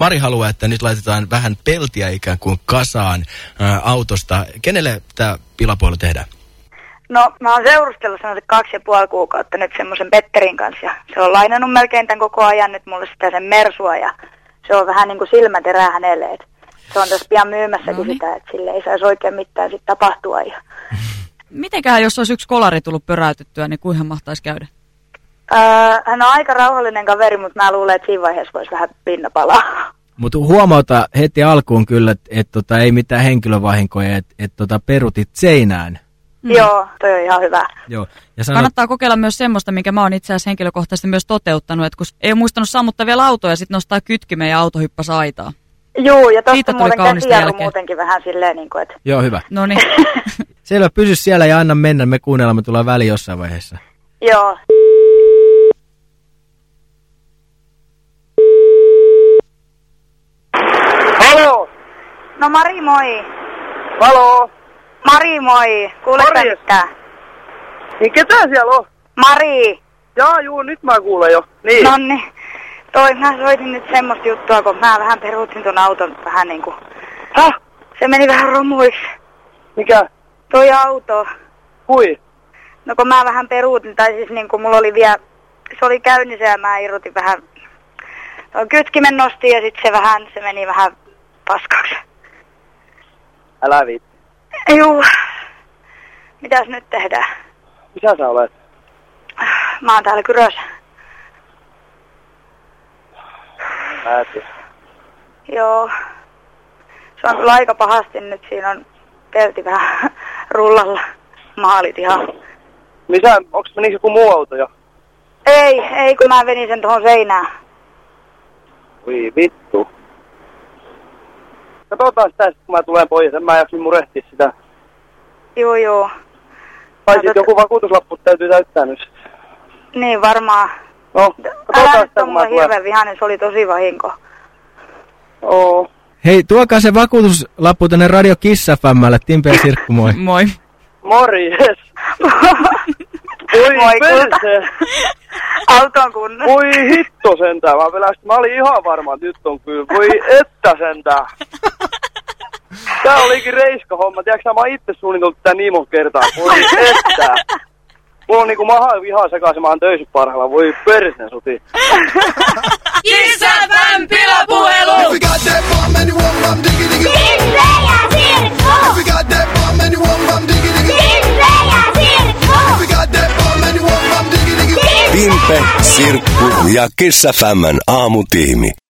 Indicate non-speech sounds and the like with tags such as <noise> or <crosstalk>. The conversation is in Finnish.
Mari haluaa, että nyt laitetaan vähän peltiä ikään kuin kasaan ää, autosta. Kenelle tämä pilapuolu tehdään? No, mä oon seurustellut sanotaan kaksi ja puoli kuukautta nyt semmoisen Petterin kanssa. Ja se on lainannut melkein tämän koko ajan nyt mulle sitä sen Mersua ja se on vähän niin kuin silmäterää hänelle. Et se on tässä pian myymässäkin Noniin. sitä, että sille ei saisi oikein mitään sit tapahtua. Ja, <laughs> Mitenköhän, jos olisi yksi kolari tullut pyräytettyä, niin kuinka mahtaisi käydä? Ää, hän on aika rauhallinen kaveri, mutta mä luulen, että siinä vaiheessa voisi vähän pinna palaa. Mutta huomauta heti alkuun kyllä, että et tota, ei mitään henkilövahinkoja, että et tota, perutit seinään. Mm. Joo, toi on ihan hyvä. Joo. Ja sanot, Kannattaa kokeilla myös semmoista, minkä mä oon itse asiassa henkilökohtaisesti myös toteuttanut, että kun ei ole muistanut sammuttaa vielä autoja ja sitten nostaa kytkimen ja auto hyppäsi aitaa. Joo, ja Siitä tosta tuli muuten kaunista jälkeä. muutenkin vähän silleen, niin kuin, että joo, hyvä. No niin, <laughs> <laughs> Selvä, pysy siellä ja anna mennä, me kuunnellaan, me tullaan väliin jossain vaiheessa. joo. Halo! No Mari, moi. Halo! Mari, moi. Kuuletko Morjes. mitään? Niin ketä siellä on? Mari. Jaa, juu, nyt mä kuulen jo. Niin. Nonni. Toi, mä soitin nyt semmoista juttua, kun mä vähän peruutin ton auton vähän niinku. Häh? Se meni vähän romuiksi. Mikä? Toi auto. Kui? No kun mä vähän peruutin, tai siis niinku mulla oli vielä, se oli käynnissä ja mä irrotin vähän. Toi kytkimen nosti ja sit se vähän, se meni vähän paskaksi. Älä viitti. Juu. Mitäs nyt tehdään? Missä sä olet? Mä oon täällä Kyrössä. Mä tiedä. Joo. Se on kyllä aika pahasti nyt. Siinä on pelti vähän rullalla. Maalit ihan. Missä, onks menikö joku muu auto jo? Ei, ei kun mä venin sen tuohon seinään. Voi vittu. Katsotaan sitä sit, kun mä tulen pois, en mä jaksin murehtia sitä. Joo, joo. Tai Mä sit tot- joku vakuutuslappu täytyy täyttää nyt. Niin varmaan. No, Älä katsotaan nyt sitä, kun mä tulen. hirveän vihainen, se oli tosi vahinko. Oo. Hei, tuokaa se vakuutuslappu tänne Radio Kiss FMlle. Timpe ja Sirkku, moi. <laughs> moi. Morjes! Voi Moi kulta. perse! Auto on kunnossa. Voi hitto sentään, mä, mä olin ihan varma, että nyt on kyllä. Voi että sentään. Tää olikin reiska homma. Tiedätkö mä oon itse suunnitellut tää niin monta kertaa. Voi että. Mulla on niinku maha vihaa sekaisin, mä oon töissä parhailla. Voi persen suti. Kissäfän pilapuhelu! We got that bomb and you want bum diggy diggy. We got that bomb and you want bum diggy diggy. We got that bomb and you want bum diggy diggy. Timpe, Sirkku ja Kissa Fämmän aamutiimi.